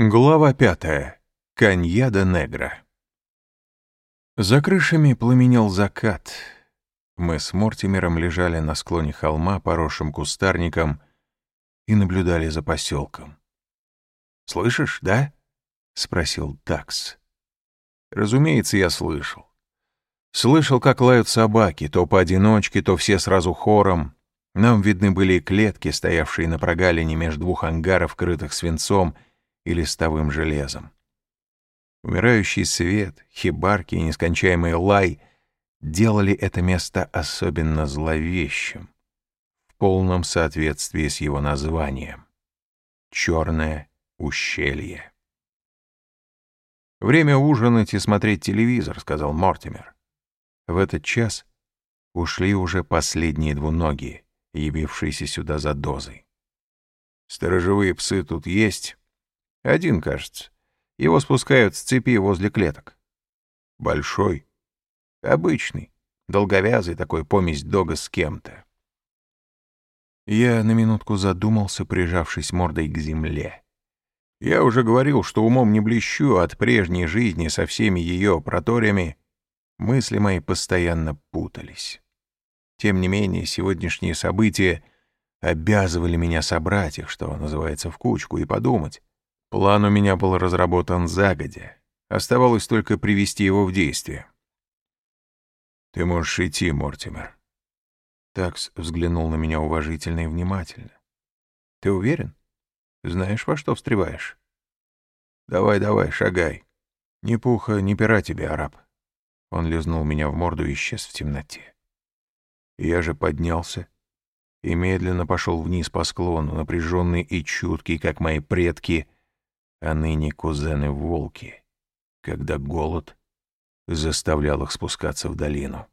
Глава пятая. Каньяда Негра. За крышами пламенел закат. Мы с Мортимером лежали на склоне холма, поросшим кустарником, и наблюдали за поселком. «Слышишь, да?» — спросил Такс. Разумеется, я слышал. Слышал, как лают собаки, то поодиночке, то все сразу хором. Нам видны были клетки, стоявшие на прогалине между двух ангаров, крытых свинцом — и листовым железом. Умирающий свет, хибарки и нескончаемый лай делали это место особенно зловещим, в полном соответствии с его названием — «Черное ущелье». «Время ужинать и смотреть телевизор», — сказал Мортимер. В этот час ушли уже последние двуногие, явившиеся сюда за дозой. «Сторожевые псы тут есть?» Один, кажется. Его спускают с цепи возле клеток. Большой. Обычный. Долговязый такой помесь дога с кем-то. Я на минутку задумался, прижавшись мордой к земле. Я уже говорил, что умом не блещу от прежней жизни со всеми ее проторями. Мысли мои постоянно путались. Тем не менее, сегодняшние события обязывали меня собрать их, что называется, в кучку, и подумать, План у меня был разработан загодя. Оставалось только привести его в действие. «Ты можешь идти, Мортимер». Такс взглянул на меня уважительно и внимательно. «Ты уверен? Знаешь, во что встреваешь?» «Давай, давай, шагай. Ни пуха, ни пера тебе, араб». Он лизнул меня в морду и исчез в темноте. Я же поднялся и медленно пошел вниз по склону, напряженный и чуткий, как мои предки — а ныне кузены-волки, когда голод заставлял их спускаться в долину.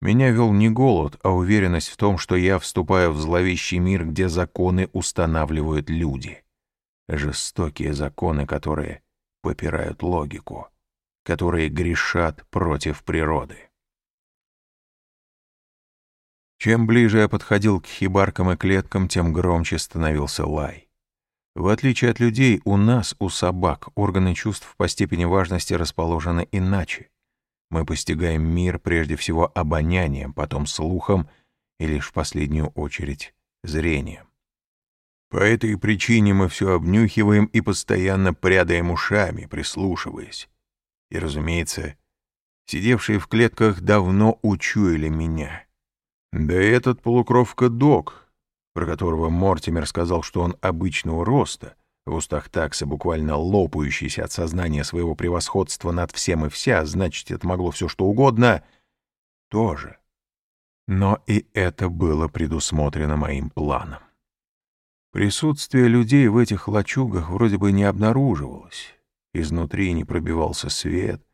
Меня вел не голод, а уверенность в том, что я вступаю в зловещий мир, где законы устанавливают люди. Жестокие законы, которые попирают логику, которые грешат против природы. Чем ближе я подходил к хибаркам и клеткам, тем громче становился лай. В отличие от людей, у нас, у собак, органы чувств по степени важности расположены иначе. Мы постигаем мир прежде всего обонянием, потом слухом и лишь в последнюю очередь зрением. По этой причине мы все обнюхиваем и постоянно прядаем ушами, прислушиваясь. И, разумеется, сидевшие в клетках давно учуяли меня. Да этот полукровка-дог — про которого Мортимер сказал, что он обычного роста, в устах такса буквально лопающийся от сознания своего превосходства над всем и вся, значит, это могло все что угодно, тоже. Но и это было предусмотрено моим планом. Присутствие людей в этих лачугах вроде бы не обнаруживалось. Изнутри не пробивался свет,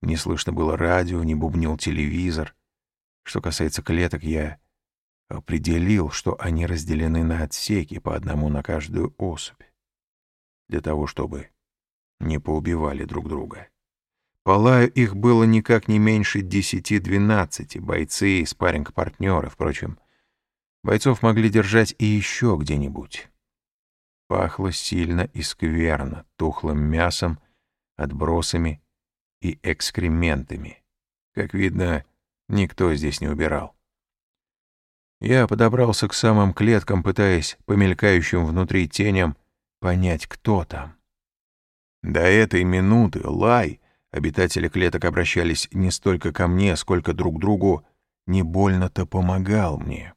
не слышно было радио, не бубнил телевизор. Что касается клеток, я определил, что они разделены на отсеки по одному на каждую особь, для того, чтобы не поубивали друг друга. Полаю их было никак не меньше десяти-двенадцати, бойцы и спарринг-партнеры, впрочем. Бойцов могли держать и еще где-нибудь. Пахло сильно и скверно, тухлым мясом, отбросами и экскрементами. Как видно, никто здесь не убирал. Я подобрался к самым клеткам, пытаясь по мелькающим внутри теням понять, кто там. До этой минуты лай, обитатели клеток обращались не столько ко мне, сколько друг к другу, не больно-то помогал мне.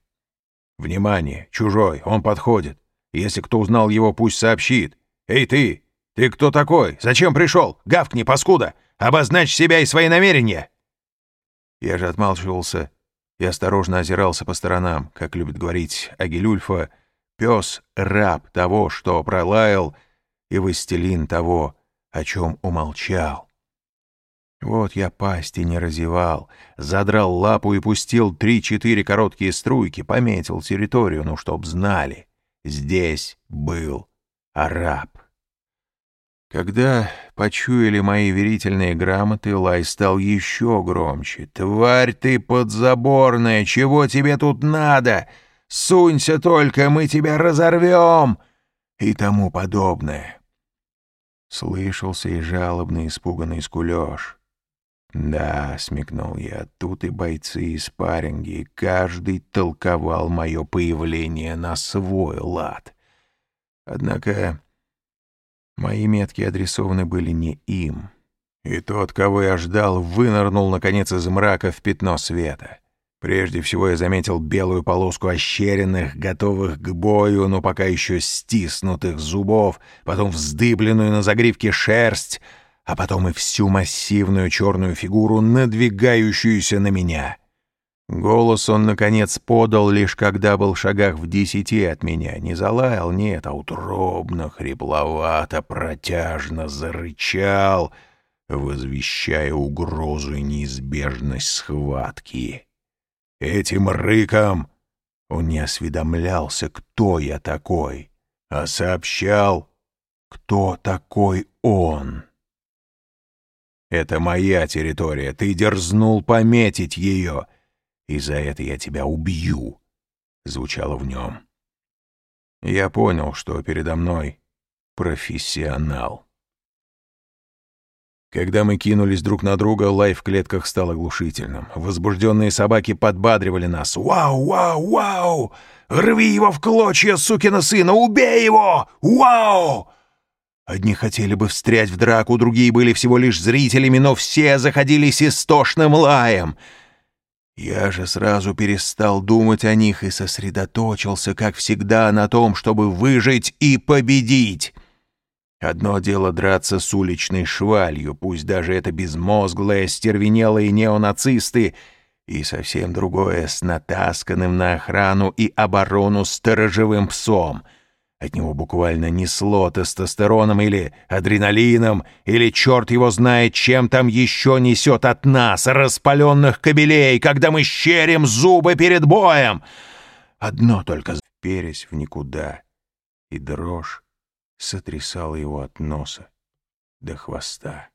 «Внимание! Чужой! Он подходит! Если кто узнал его, пусть сообщит! Эй, ты! Ты кто такой? Зачем пришел? Гавкни, паскуда! Обозначь себя и свои намерения!» Я же отмалчивался и осторожно озирался по сторонам, как любит говорить Агилюльфа, пес — раб того, что пролаял, и властелин того, о чем умолчал. Вот я пасти не разевал, задрал лапу и пустил три-четыре короткие струйки, пометил территорию, ну, чтоб знали. Здесь был араб. Когда почуяли мои верительные грамоты, лай стал еще громче. «Тварь ты подзаборная! Чего тебе тут надо? Сунься только, мы тебя разорвем!» И тому подобное. Слышался и жалобный испуганный скулёж. «Да», — смекнул я, — «тут и бойцы, и спарринги, каждый толковал мое появление на свой лад». Однако мои метки адресованы были не им. И тот, кого я ждал, вынырнул, наконец, из мрака в пятно света. Прежде всего я заметил белую полоску ощеренных, готовых к бою, но пока еще стиснутых зубов, потом вздыбленную на загривке шерсть, а потом и всю массивную черную фигуру, надвигающуюся на меня. Голос он, наконец, подал, лишь когда был в шагах в десяти от меня. Не залаял, нет, а утробно, хрипловато, протяжно зарычал, возвещая угрозу и неизбежность схватки. Этим рыком он не осведомлялся, кто я такой, а сообщал, кто такой он. «Это моя территория, ты дерзнул пометить ее!» И за это я тебя убью», — звучало в нем. Я понял, что передо мной профессионал. Когда мы кинулись друг на друга, лай в клетках стал оглушительным. Возбужденные собаки подбадривали нас. «Вау, вау, вау! Рви его в клочья, сукина сына! Убей его! Вау!» Одни хотели бы встрять в драку, другие были всего лишь зрителями, но все заходились истошным лаем — я же сразу перестал думать о них и сосредоточился, как всегда, на том, чтобы выжить и победить. Одно дело драться с уличной швалью, пусть даже это безмозглые, стервенелые неонацисты, и совсем другое с натасканным на охрану и оборону сторожевым псом — от него буквально несло тестостероном или адреналином, или черт его знает, чем там еще несет от нас, распаленных кобелей, когда мы щерим зубы перед боем. Одно только впересь в никуда, и дрожь сотрясала его от носа до хвоста.